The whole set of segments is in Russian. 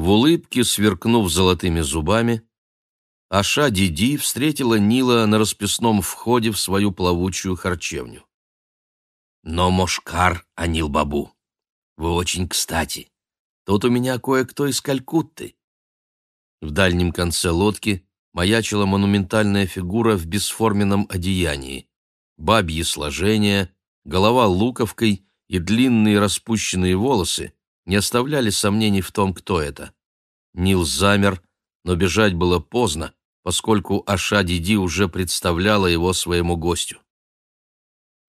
В улыбке, сверкнув золотыми зубами, Аша Диди встретила Нила на расписном входе в свою плавучую харчевню. «Но Мошкар, Анил Бабу, вы очень кстати. Тут у меня кое-кто из Калькутты». В дальнем конце лодки маячила монументальная фигура в бесформенном одеянии. Бабье сложение, голова луковкой и длинные распущенные волосы не оставляли сомнений в том, кто это. Нил замер, но бежать было поздно, поскольку Аша Диди уже представляла его своему гостю.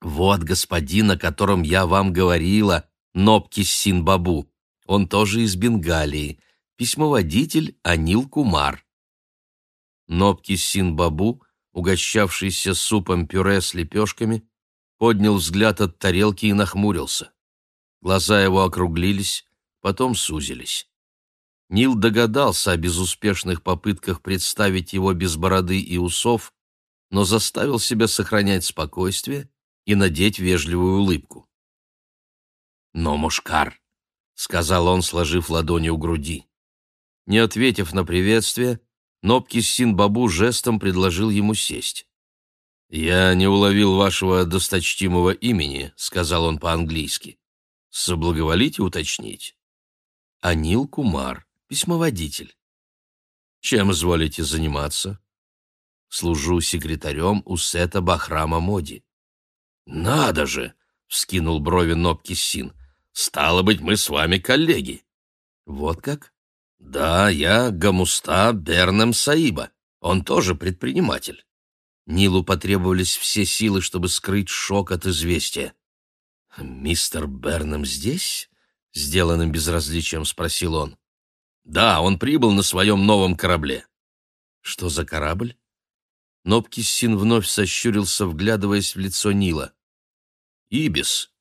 «Вот господин, о котором я вам говорила, Нопки Синбабу. Он тоже из Бенгалии. Письмоводитель Анил Кумар». Нопки Синбабу, угощавшийся супом-пюре с лепешками, поднял взгляд от тарелки и нахмурился. Глаза его округлились, потом сузились. Нил догадался о безуспешных попытках представить его без бороды и усов, но заставил себя сохранять спокойствие и надеть вежливую улыбку. «Но, Мушкар», — сказал он, сложив ладони у груди. Не ответив на приветствие, Нопки Син-Бабу жестом предложил ему сесть. «Я не уловил вашего досточтимого имени», — сказал он по-английски. «Соблаговолите уточнить». «Анил Кумар», письмоводитель. Чем изволите заниматься? Служу секретарем у Сета Бахрама Моди. Надо же! вскинул брови Нопки Син. Стало быть, мы с вами коллеги. Вот как? Да, я Гамуста Бернем Саиба. Он тоже предприниматель. Нилу потребовались все силы, чтобы скрыть шок от известия. «Мистер Бернем здесь?» — сделанным безразличием спросил он. Да, он прибыл на своем новом корабле. Что за корабль? Нопкиссин вновь сощурился, вглядываясь в лицо Нила. Ибис.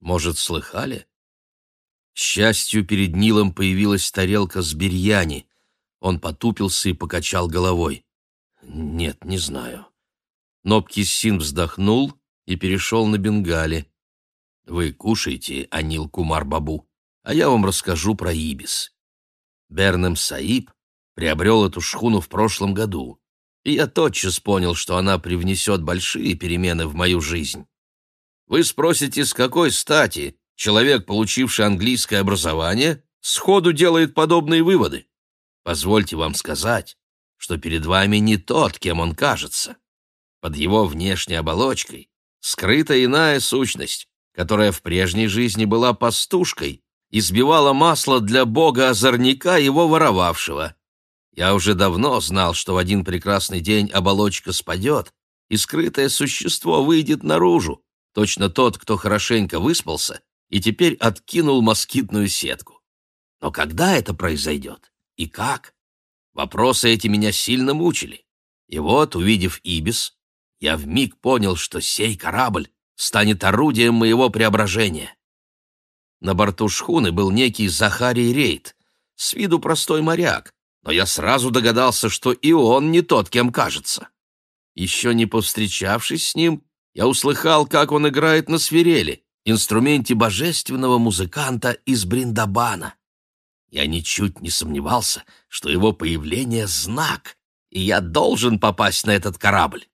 Может, слыхали? К счастью, перед Нилом появилась тарелка с бирьяни. Он потупился и покачал головой. Нет, не знаю. Нопкиссин вздохнул и перешел на бенгали. Вы кушайте, Анил Кумар-бабу, а я вам расскажу про Ибис. Бернем Саиб приобрел эту шхуну в прошлом году, и я тотчас понял, что она привнесет большие перемены в мою жизнь. Вы спросите, с какой стати человек, получивший английское образование, сходу делает подобные выводы? Позвольте вам сказать, что перед вами не тот, кем он кажется. Под его внешней оболочкой скрыта иная сущность, которая в прежней жизни была пастушкой избивала масло для бога-озорника, его воровавшего. Я уже давно знал, что в один прекрасный день оболочка спадет, и скрытое существо выйдет наружу, точно тот, кто хорошенько выспался и теперь откинул москитную сетку. Но когда это произойдет? И как? Вопросы эти меня сильно мучили. И вот, увидев Ибис, я вмиг понял, что сей корабль станет орудием моего преображения. На борту шхуны был некий Захарий Рейд, с виду простой моряк, но я сразу догадался, что и он не тот, кем кажется. Еще не повстречавшись с ним, я услыхал, как он играет на свирели, инструменте божественного музыканта из Бриндабана. Я ничуть не сомневался, что его появление — знак, и я должен попасть на этот корабль.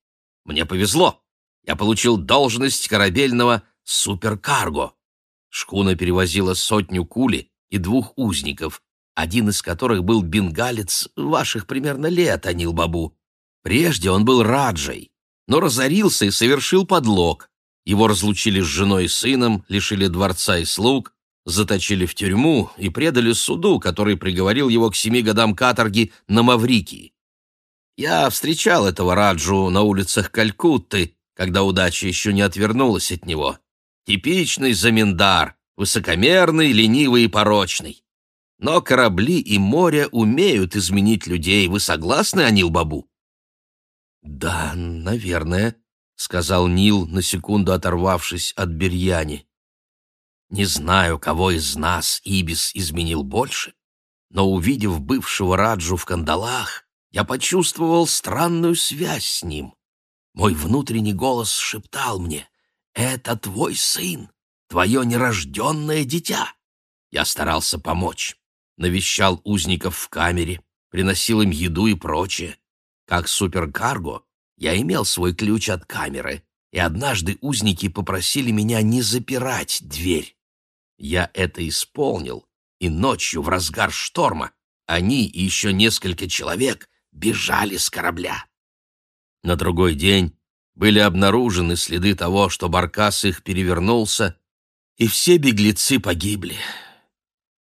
Мне повезло. Я получил должность корабельного суперкарго. Шхуна перевозила сотню кули и двух узников, один из которых был бенгалец ваших примерно лет, Анил Бабу. Прежде он был раджей, но разорился и совершил подлог. Его разлучили с женой и сыном, лишили дворца и слуг, заточили в тюрьму и предали суду, который приговорил его к семи годам каторги на Маврикии. Я встречал этого Раджу на улицах Калькутты, когда удача еще не отвернулась от него. Типичный заминдар, высокомерный, ленивый и порочный. Но корабли и море умеют изменить людей. Вы согласны, Анил Бабу? Да, наверное, сказал Нил, на секунду оторвавшись от Берьяни. Не знаю, кого из нас Ибис изменил больше, но увидев бывшего Раджу в кандалах, я почувствовал странную связь с ним. Мой внутренний голос шептал мне это твой сын, твое нерожденное дитя. Я старался помочь. навещал узников в камере, приносил им еду и прочее. Как суперкарго я имел свой ключ от камеры, и однажды узники попросили меня не запирать дверь. Я это исполнил, и ночью в разгар шторма они и еще несколько человек бежали с корабля. На другой день были обнаружены следы того, что баркас их перевернулся, и все беглецы погибли.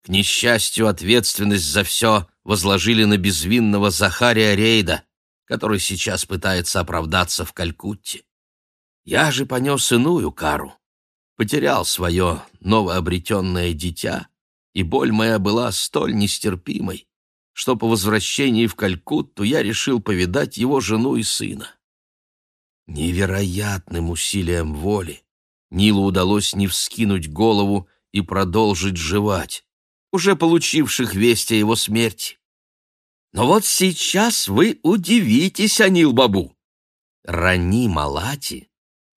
К несчастью, ответственность за все возложили на безвинного Захария Рейда, который сейчас пытается оправдаться в Калькутте. Я же понес иную кару, потерял свое новообретенное дитя, и боль моя была столь нестерпимой, что по возвращении в Калькутту я решил повидать его жену и сына. Невероятным усилием воли Нилу удалось не вскинуть голову и продолжить жевать, уже получивших весть о его смерти. Но вот сейчас вы удивитесь, Анил Бабу. Рани Малати,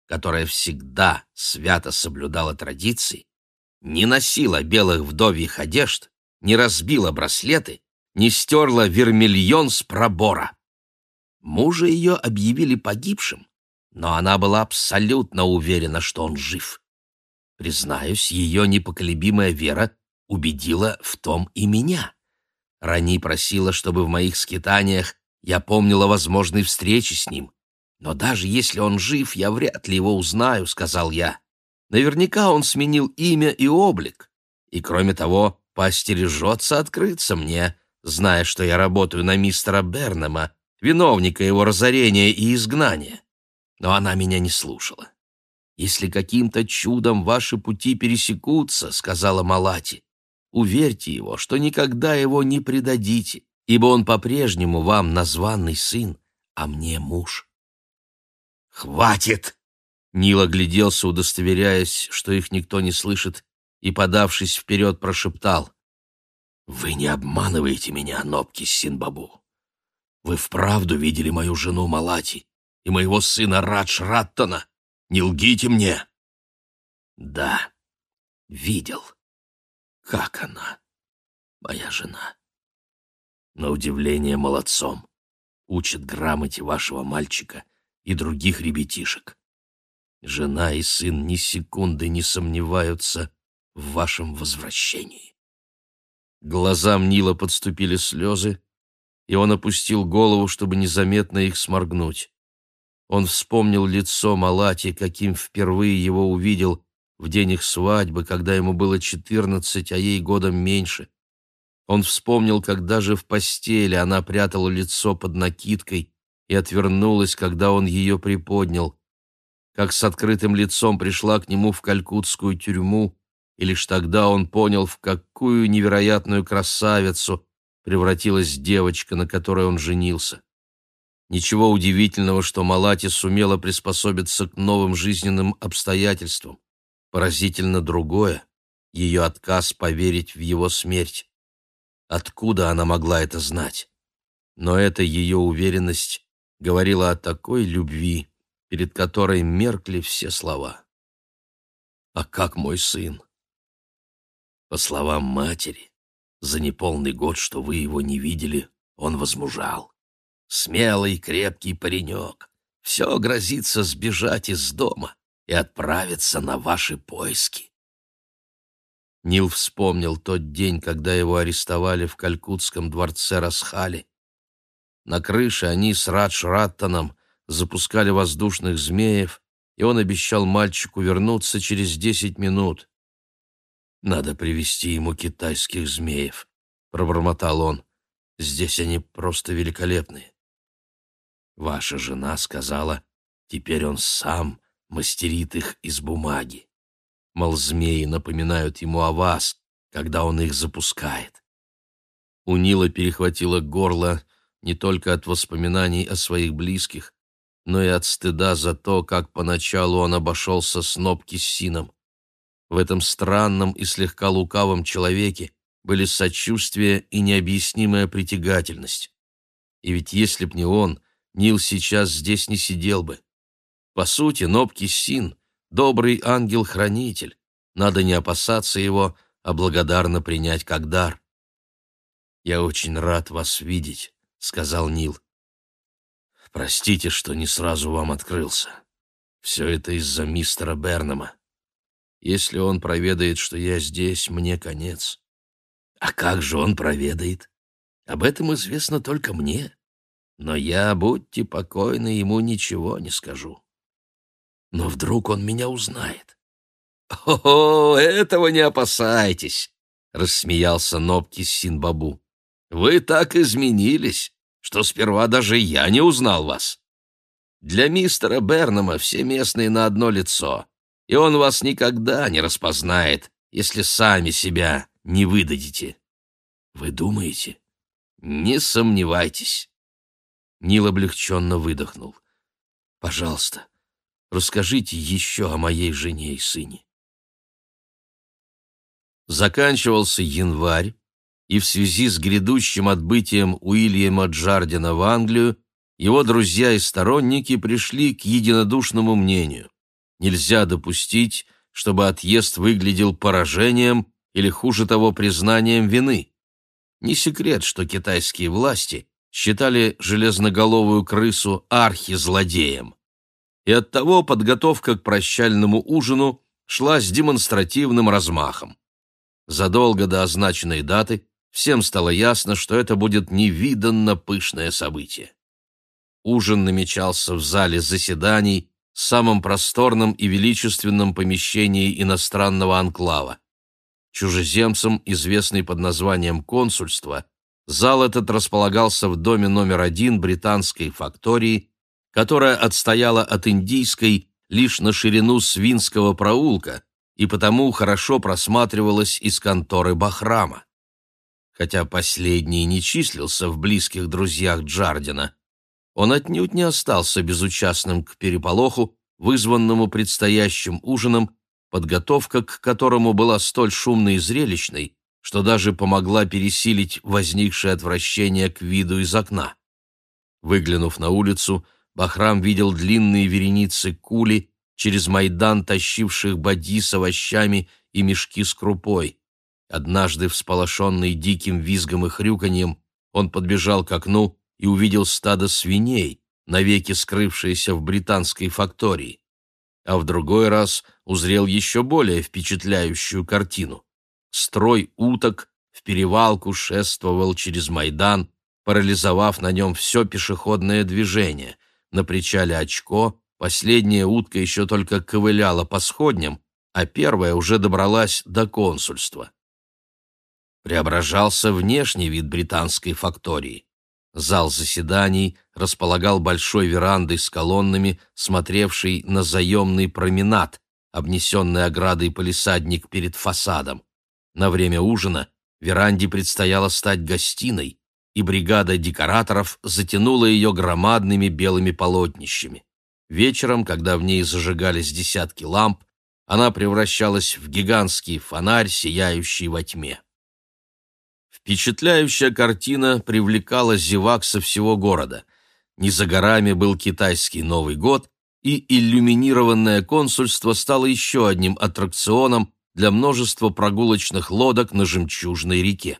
которая всегда свято соблюдала традиции, не носила белых вдовьих одежд, не разбила браслеты, не стерла вермильон с пробора. Мужа ее объявили погибшим, но она была абсолютно уверена, что он жив. Признаюсь, ее непоколебимая вера убедила в том и меня. Рани просила, чтобы в моих скитаниях я помнила возможной встречи с ним. Но даже если он жив, я вряд ли его узнаю, — сказал я. Наверняка он сменил имя и облик. И, кроме того, поостережется открыться мне, зная, что я работаю на мистера Бернема, виновника его разорения и изгнания но она меня не слушала. «Если каким-то чудом ваши пути пересекутся, — сказала Малати, — уверьте его, что никогда его не предадите, ибо он по-прежнему вам названный сын, а мне муж». «Хватит!» Нил огляделся, удостоверяясь, что их никто не слышит, и, подавшись вперед, прошептал. «Вы не обманываете меня, Нобки Синбабу. Вы вправду видели мою жену Малати, и моего сына Радж Раттона. Не лгите мне!» «Да, видел. Как она, моя жена?» На удивление молодцом. Учит грамоте вашего мальчика и других ребятишек. Жена и сын ни секунды не сомневаются в вашем возвращении. Глазам Нила подступили слезы, и он опустил голову, чтобы незаметно их сморгнуть. Он вспомнил лицо Малати, каким впервые его увидел в день их свадьбы, когда ему было четырнадцать, а ей годом меньше. Он вспомнил, как даже в постели она прятала лицо под накидкой и отвернулась, когда он ее приподнял, как с открытым лицом пришла к нему в калькутскую тюрьму, и лишь тогда он понял, в какую невероятную красавицу превратилась девочка, на которой он женился. Ничего удивительного, что Малати сумела приспособиться к новым жизненным обстоятельствам. Поразительно другое — ее отказ поверить в его смерть. Откуда она могла это знать? Но эта ее уверенность говорила о такой любви, перед которой меркли все слова. «А как мой сын?» По словам матери, за неполный год, что вы его не видели, он возмужал. Смелый, крепкий паренек. Все грозится сбежать из дома и отправиться на ваши поиски. Нил вспомнил тот день, когда его арестовали в Калькутском дворце Расхали. На крыше они с Радж Раттоном запускали воздушных змеев, и он обещал мальчику вернуться через десять минут. «Надо привести ему китайских змеев», — пробормотал он. «Здесь они просто великолепные». Ваша жена сказала, теперь он сам мастерит их из бумаги. Мол, змеи напоминают ему о вас, когда он их запускает. У Нила перехватило горло не только от воспоминаний о своих близких, но и от стыда за то, как поначалу он обошелся с Нобки с Сином. В этом странном и слегка лукавом человеке были сочувствие и необъяснимая притягательность. И ведь если б не он, Нил сейчас здесь не сидел бы. По сути, Нобки Син — добрый ангел-хранитель. Надо не опасаться его, а благодарно принять как дар. «Я очень рад вас видеть», — сказал Нил. «Простите, что не сразу вам открылся. Все это из-за мистера Бернама. Если он проведает, что я здесь, мне конец. А как же он проведает? Об этом известно только мне. Но я, будьте покойны, ему ничего не скажу. Но вдруг он меня узнает. «О, этого не опасайтесь!» — рассмеялся Нобки Синбабу. «Вы так изменились, что сперва даже я не узнал вас. Для мистера Бернама все местные на одно лицо, и он вас никогда не распознает, если сами себя не выдадите. Вы думаете? Не сомневайтесь. Нил облегченно выдохнул. Пожалуйста, расскажите еще о моей жене и сыне. Заканчивался январь, и в связи с грядущим отбытием Уильяма Джардина в Англию его друзья и сторонники пришли к единодушному мнению. Нельзя допустить, чтобы отъезд выглядел поражением или, хуже того, признанием вины. Не секрет, что китайские власти считали железноголовую крысу архизлодеем. И оттого подготовка к прощальному ужину шла с демонстративным размахом. Задолго до означенной даты всем стало ясно, что это будет невиданно пышное событие. Ужин намечался в зале заседаний, самом просторном и величественном помещении иностранного анклава. Чужеземцам, известный под названием консульство, зал этот располагался в доме номер один британской фактории, которая отстояла от индийской лишь на ширину Свинского проулка и потому хорошо просматривалась из конторы Бахрама. Хотя последний не числился в близких друзьях Джардина, он отнюдь не остался безучастным к переполоху, вызванному предстоящим ужином, подготовка к которому была столь шумной и зрелищной, что даже помогла пересилить возникшее отвращение к виду из окна. Выглянув на улицу, Бахрам видел длинные вереницы кули, через Майдан тащивших боди с овощами и мешки с крупой. Однажды, всполошенный диким визгом и хрюканьем, он подбежал к окну и увидел стадо свиней, навеки скрывшееся в британской фактории. А в другой раз узрел еще более впечатляющую картину. Строй уток в перевалку шествовал через Майдан, парализовав на нем все пешеходное движение. На причале Очко последняя утка еще только ковыляла по сходням, а первая уже добралась до консульства. Преображался внешний вид британской фактории. Зал заседаний располагал большой верандой с колоннами, смотревшей на заемный променад, обнесенный оградой полисадник перед фасадом. На время ужина веранде предстояло стать гостиной, и бригада декораторов затянула ее громадными белыми полотнищами. Вечером, когда в ней зажигались десятки ламп, она превращалась в гигантский фонарь, сияющий во тьме. Впечатляющая картина привлекала зевак со всего города. Не за горами был китайский Новый год, и иллюминированное консульство стало еще одним аттракционом для множества прогулочных лодок на жемчужной реке.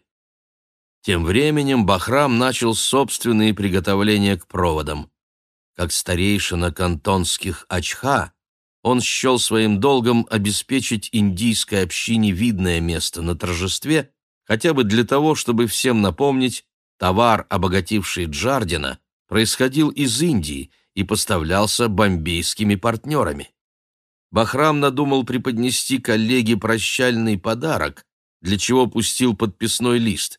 Тем временем Бахрам начал собственные приготовления к проводам. Как старейшина кантонских Ачха, он счел своим долгом обеспечить индийской общине видное место на торжестве хотя бы для того, чтобы всем напомнить, товар, обогативший Джардина, происходил из Индии и поставлялся бомбейскими партнерами. Бахрам надумал преподнести коллеге прощальный подарок, для чего пустил подписной лист.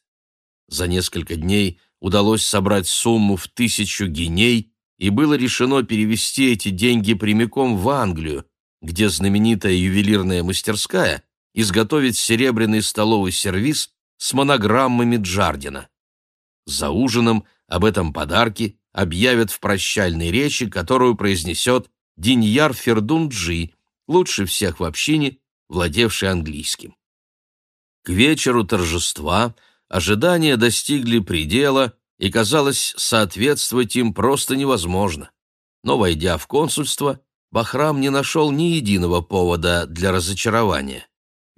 За несколько дней удалось собрать сумму в тысячу геней, и было решено перевести эти деньги прямиком в Англию, где знаменитая ювелирная мастерская изготовит серебряный столовый сервиз с монограммами Джардина. За ужином об этом подарке объявят в прощальной речи, которую произнесет Диньяр Фердунджи, лучше всех в общине, владевший английским. К вечеру торжества ожидания достигли предела, и, казалось, соответствовать им просто невозможно. Но, войдя в консульство, Бахрам не нашел ни единого повода для разочарования.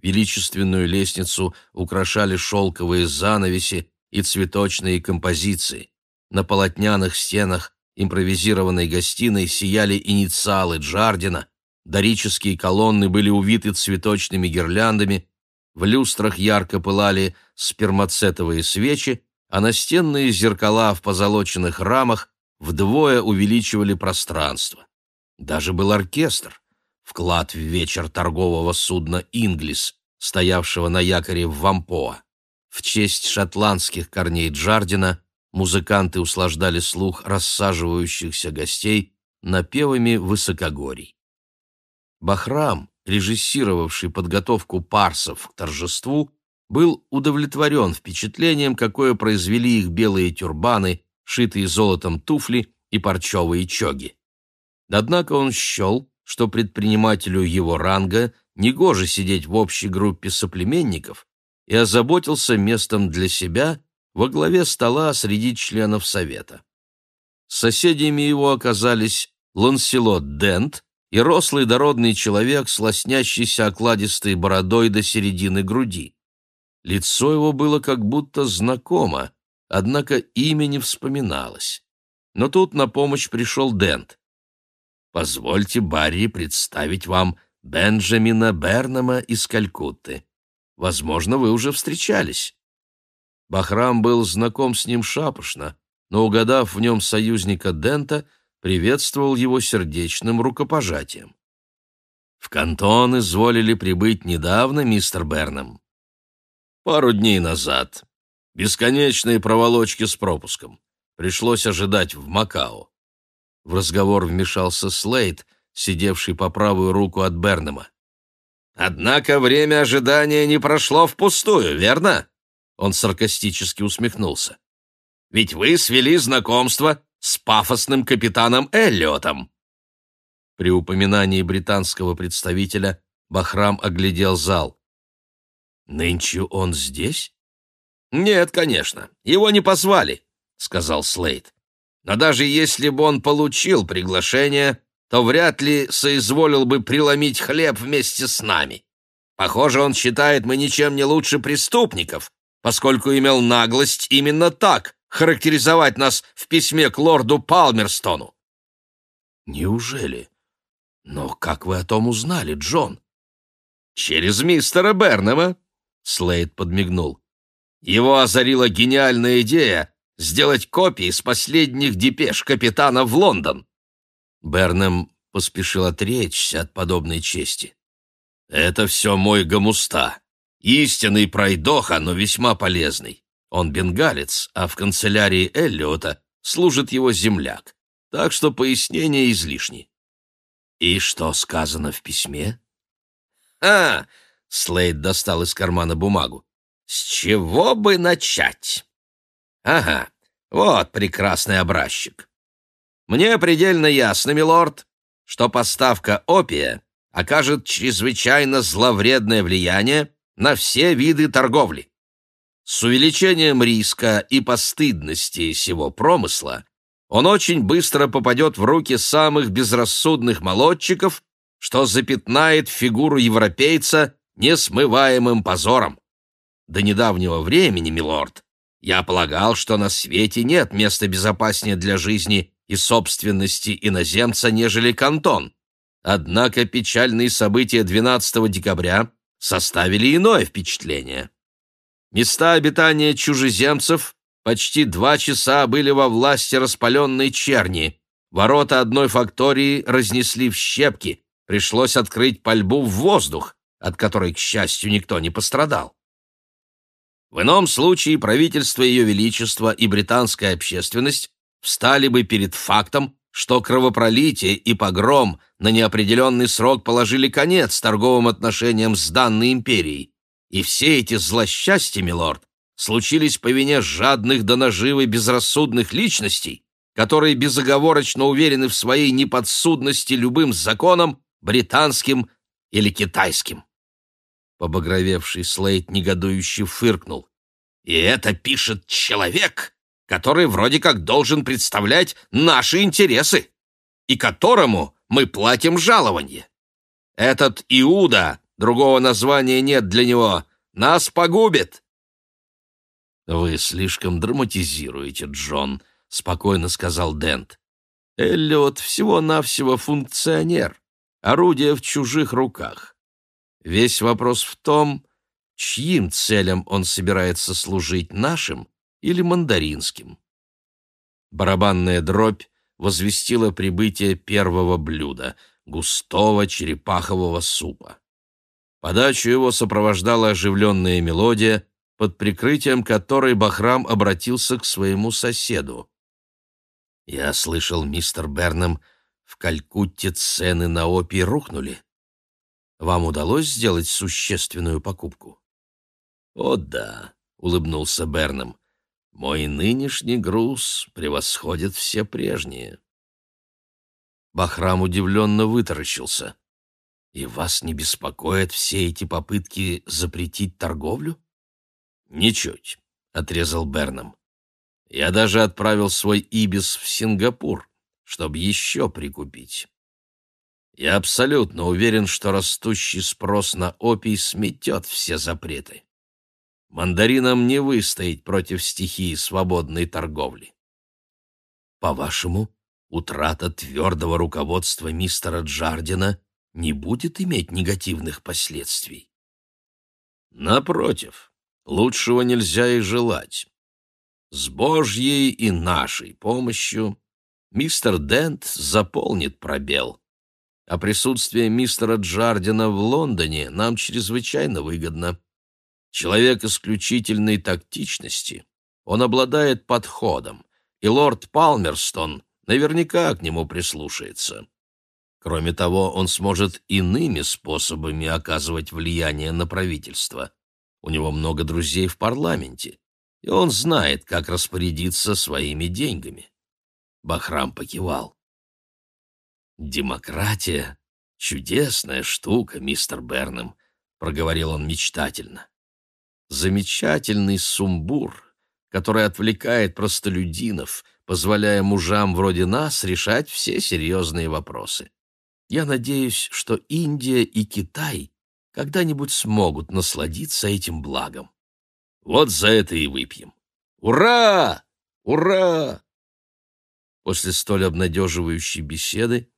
Величественную лестницу украшали шелковые занавеси, и цветочные композиции. На полотняных стенах импровизированной гостиной сияли инициалы Джардина, дорические колонны были увиты цветочными гирляндами, в люстрах ярко пылали спермацетовые свечи, а настенные зеркала в позолоченных рамах вдвое увеличивали пространство. Даже был оркестр, вклад в вечер торгового судна «Инглис», стоявшего на якоре в Вампоа. В честь шотландских корней Джардина музыканты услаждали слух рассаживающихся гостей напевами высокогорий. Бахрам, режиссировавший подготовку парсов к торжеству, был удовлетворен впечатлением, какое произвели их белые тюрбаны, шитые золотом туфли и парчевые чоги. Однако он счел, что предпринимателю его ранга негоже сидеть в общей группе соплеменников и озаботился местом для себя во главе стола среди членов совета. Соседями его оказались Ланселот Дент и рослый дородный человек с лоснящейся окладистой бородой до середины груди. Лицо его было как будто знакомо, однако имя не вспоминалось. Но тут на помощь пришел Дент. «Позвольте, Барри, представить вам Бенджамина Бернама из Калькутты. Возможно, вы уже встречались». Бахрам был знаком с ним шапошно, но, угадав в нем союзника Дента, приветствовал его сердечным рукопожатием. «В кантон изволили прибыть недавно, мистер Бернам?» «Пару дней назад. Бесконечные проволочки с пропуском. Пришлось ожидать в Макао». В разговор вмешался Слейд, сидевший по правую руку от Бернама. «Однако время ожидания не прошло впустую, верно?» Он саркастически усмехнулся. «Ведь вы свели знакомство с пафосным капитаном Эллиотом». При упоминании британского представителя Бахрам оглядел зал. «Нынче он здесь?» «Нет, конечно, его не позвали», — сказал Слейд. «Но даже если бы он получил приглашение, то вряд ли соизволил бы преломить хлеб вместе с нами. Похоже, он считает мы ничем не лучше преступников, поскольку имел наглость именно так характеризовать нас в письме к лорду Палмерстону. Неужели? Но как вы о том узнали, Джон? Через мистера Бернема, Слейд подмигнул. Его озарила гениальная идея сделать копии с последних депеш капитана в Лондон. Бернем поспешил отречься от подобной чести. «Это все мой гамуста. Истинный пройдоха, но весьма полезный. Он бенгалец, а в канцелярии Эллиота служит его земляк. Так что пояснения излишни». «И что сказано в письме?» «А!» — Слейд достал из кармана бумагу. «С чего бы начать?» «Ага, вот прекрасный образчик. Мне предельно ясно, милорд, что поставка опия окажет чрезвычайно зловредное влияние на все виды торговли. С увеличением риска и постыдности сего промысла он очень быстро попадет в руки самых безрассудных молодчиков, что запятнает фигуру европейца несмываемым позором. До недавнего времени, милорд, я полагал, что на свете нет места безопаснее для жизни и собственности иноземца, нежели кантон. Однако печальные события 12 декабря составили иное впечатление. Места обитания чужеземцев почти два часа были во власти распаленной черни. Ворота одной фактории разнесли в щепки, пришлось открыть пальбу в воздух, от которой, к счастью, никто не пострадал. В ином случае правительство Ее Величества и британская общественность встали бы перед фактом, что кровопролитие и погром на неопределенный срок положили конец торговым отношениям с данной империей. И все эти злосчастья, милорд, случились по вине жадных до наживы безрассудных личностей, которые безоговорочно уверены в своей неподсудности любым законам, британским или китайским. Побагровевший Слейд негодующе фыркнул. «И это пишет человек, который вроде как должен представлять наши интересы и которому мы платим жалование. Этот Иуда, другого названия нет для него, нас погубит. «Вы слишком драматизируете, Джон», — спокойно сказал Дент. «Эллиот всего-навсего функционер, орудие в чужих руках. Весь вопрос в том, чьим целям он собирается служить, нашим или мандаринским. Барабанная дробь возвестила прибытие первого блюда — густого черепахового супа. Подачу его сопровождала оживленная мелодия, под прикрытием которой Бахрам обратился к своему соседу. «Я слышал, мистер Бернам, в Калькутте цены на опий рухнули. Вам удалось сделать существенную покупку?» «О да», — улыбнулся Бернам, — «мой нынешний груз превосходит все прежние». Бахрам удивленно вытаращился. «И вас не беспокоят все эти попытки запретить торговлю?» «Ничуть», — отрезал Бернам. «Я даже отправил свой ибис в Сингапур, чтобы еще прикупить. Я абсолютно уверен, что растущий спрос на опий сметет все запреты. Мандаринам не выстоять против стихии свободной торговли. По-вашему, утрата твердого руководства мистера Джардина не будет иметь негативных последствий? Напротив, лучшего нельзя и желать. С Божьей и нашей помощью мистер Дент заполнит пробел. А присутствие мистера Джардина в Лондоне нам чрезвычайно выгодно. Человек исключительной тактичности. Он обладает подходом, и лорд Палмерстон наверняка к нему прислушается. Кроме того, он сможет иными способами оказывать влияние на правительство. У него много друзей в парламенте, и он знает, как распорядиться своими деньгами. Бахрам покивал. «Демократия — чудесная штука, мистер Бернем», — проговорил он мечтательно замечательный сумбур, который отвлекает простолюдинов, позволяя мужам вроде нас решать все серьезные вопросы. Я надеюсь, что Индия и Китай когда-нибудь смогут насладиться этим благом. Вот за это и выпьем. Ура! Ура! После столь обнадеживающей беседы,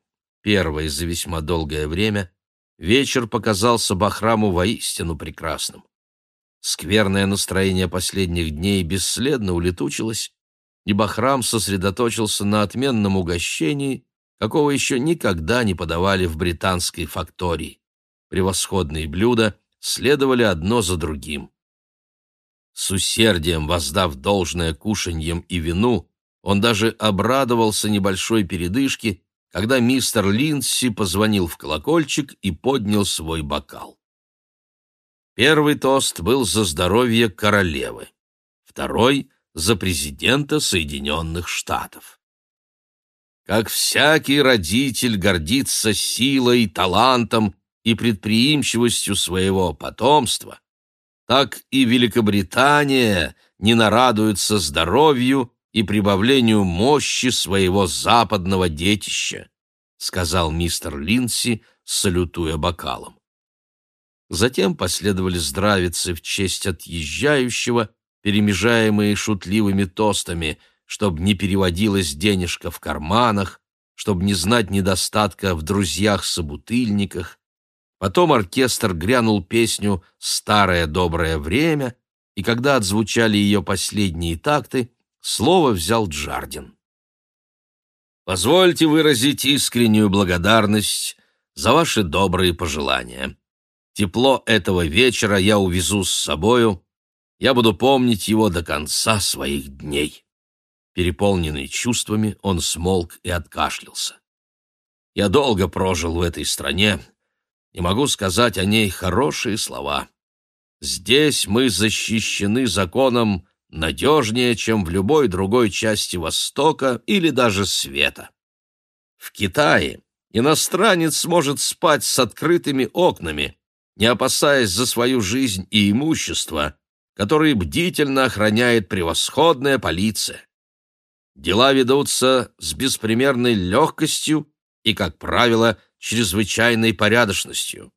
первой за весьма долгое время, вечер показался Бахраму воистину прекрасным. Скверное настроение последних дней бесследно улетучилось, и Бахрам сосредоточился на отменном угощении, какого еще никогда не подавали в британской фактории. Превосходные блюда следовали одно за другим. С усердием воздав должное кушаньем и вину, он даже обрадовался небольшой передышке, когда мистер Линдси позвонил в колокольчик и поднял свой бокал. Первый тост был за здоровье королевы, второй — за президента Соединенных Штатов. Как всякий родитель гордится силой, талантом и предприимчивостью своего потомства, так и Великобритания не нарадуется здоровью и прибавлению мощи своего западного детища, сказал мистер Линси, салютуя бокалом. Затем последовали здравицы в честь отъезжающего, перемежаемые шутливыми тостами, чтобы не переводилась денежка в карманах, чтобы не знать недостатка в друзьях-собутыльниках. Потом оркестр грянул песню «Старое доброе время», и когда отзвучали ее последние такты, слово взял Джардин. «Позвольте выразить искреннюю благодарность за ваши добрые пожелания. Тепло этого вечера я увезу с собою, я буду помнить его до конца своих дней. Переполненный чувствами, он смолк и откашлялся. Я долго прожил в этой стране и могу сказать о ней хорошие слова. Здесь мы защищены законом надежнее, чем в любой другой части Востока или даже света. В Китае иностранец сможет спать с открытыми окнами, не опасаясь за свою жизнь и имущество, которые бдительно охраняет превосходная полиция. Дела ведутся с беспримерной легкостью и, как правило, чрезвычайной порядочностью.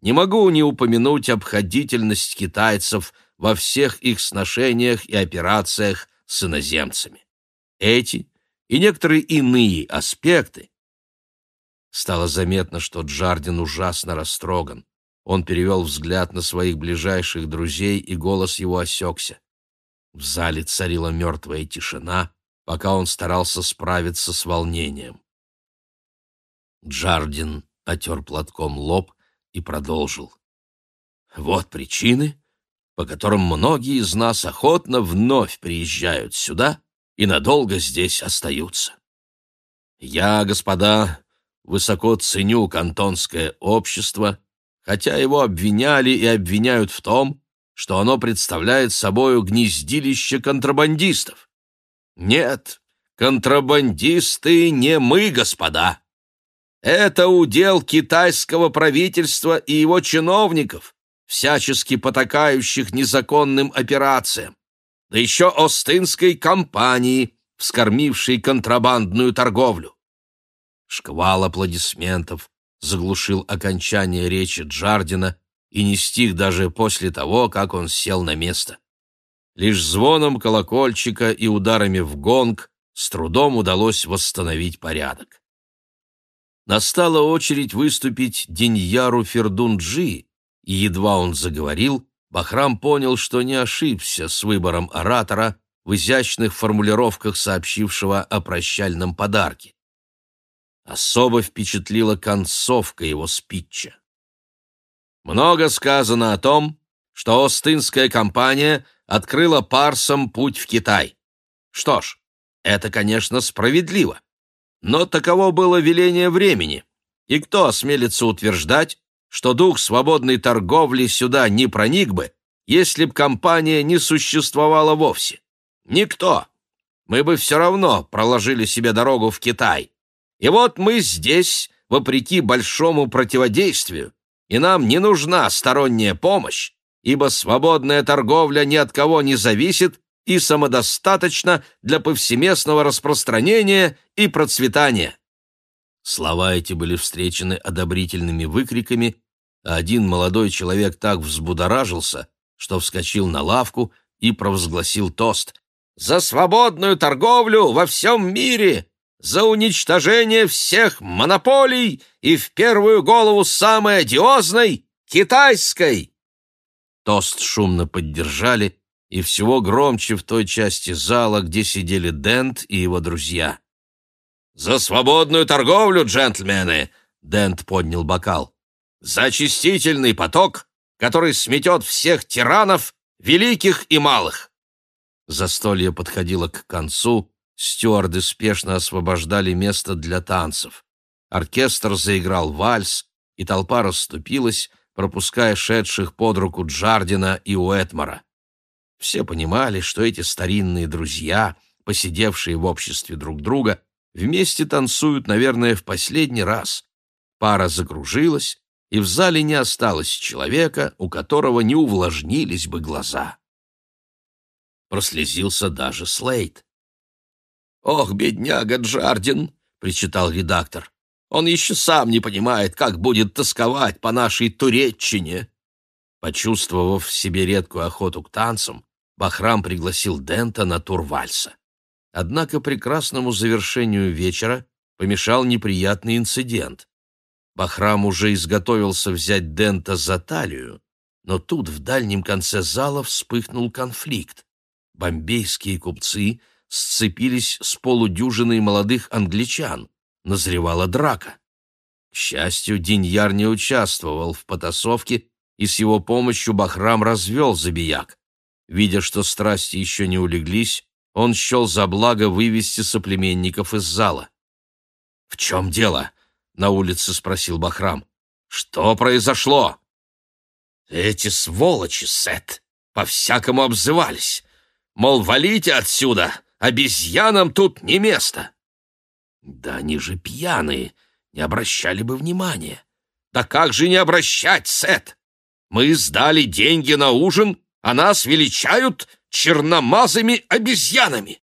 Не могу не упомянуть обходительность китайцев, во всех их сношениях и операциях с иноземцами. Эти и некоторые иные аспекты. Стало заметно, что Джардин ужасно растроган. Он перевел взгляд на своих ближайших друзей, и голос его осекся. В зале царила мертвая тишина, пока он старался справиться с волнением. Джардин отер платком лоб и продолжил. «Вот причины, по которым многие из нас охотно вновь приезжают сюда и надолго здесь остаются. Я, господа, высоко ценю кантонское общество, хотя его обвиняли и обвиняют в том, что оно представляет собою гнездилище контрабандистов. Нет, контрабандисты не мы, господа. Это удел китайского правительства и его чиновников, всячески потакающих незаконным операциям, да еще Остинской компании, вскормившей контрабандную торговлю. Шквал аплодисментов заглушил окончание речи Джардина и не стих даже после того, как он сел на место. Лишь звоном колокольчика и ударами в гонг с трудом удалось восстановить порядок. Настала очередь выступить Диньяру Фердунджи, и едва он заговорил, Бахрам понял, что не ошибся с выбором оратора в изящных формулировках сообщившего о прощальном подарке. Особо впечатлила концовка его спитча. Много сказано о том, что Остинская компания открыла парсам путь в Китай. Что ж, это, конечно, справедливо. Но таково было веление времени, и кто осмелится утверждать, что дух свободной торговли сюда не проник бы, если б компания не существовала вовсе? Никто. Мы бы все равно проложили себе дорогу в Китай. И вот мы здесь, вопреки большому противодействию, и нам не нужна сторонняя помощь, ибо свободная торговля ни от кого не зависит и самодостаточна для повсеместного распространения и процветания. Слова эти были встречены одобрительными выкриками, а один молодой человек так взбудоражился, что вскочил на лавку и провозгласил тост «За свободную торговлю во всем мире! За уничтожение всех монополий и в первую голову самой одиозной — китайской!» Тост шумно поддержали, и всего громче в той части зала, где сидели Дент и его друзья. «За свободную торговлю, джентльмены!» — Дент поднял бокал. «За очистительный поток, который сметет всех тиранов, великих и малых!» Застолье подходило к концу, стюарды спешно освобождали место для танцев. Оркестр заиграл вальс, и толпа расступилась, пропуская шедших под руку Джардина и Уэтмора. Все понимали, что эти старинные друзья, посидевшие в обществе друг друга, Вместе танцуют, наверное, в последний раз. Пара закружилась, и в зале не осталось человека, у которого не увлажнились бы глаза. Прослезился даже Слейд. «Ох, бедняга Джардин!» — причитал редактор. «Он еще сам не понимает, как будет тосковать по нашей Туреччине». Почувствовав в себе редкую охоту к танцам, Бахрам пригласил Дента на тур вальса. Однако прекрасному завершению вечера помешал неприятный инцидент. Бахрам уже изготовился взять Дента за талию, но тут в дальнем конце зала вспыхнул конфликт. Бомбейские купцы сцепились с полудюжиной молодых англичан. Назревала драка. К счастью, Диньяр не участвовал в потасовке, и с его помощью Бахрам развел забияк. Видя, что страсти еще не улеглись, он счел за благо вывести соплеменников из зала. «В чем дело?» — на улице спросил Бахрам. «Что произошло?» «Эти сволочи, Сет, по-всякому обзывались. Мол, валите отсюда, обезьянам тут не место». «Да они же пьяные, не обращали бы внимания». «Да как же не обращать, Сет? Мы сдали деньги на ужин, а нас величают черномазыми обезьянами.